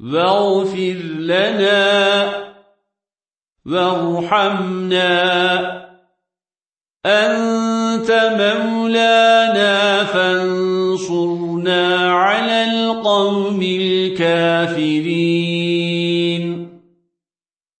واغفر لنا وارحمنا. أنت مولانا فانصرنا على القوم الكافرين.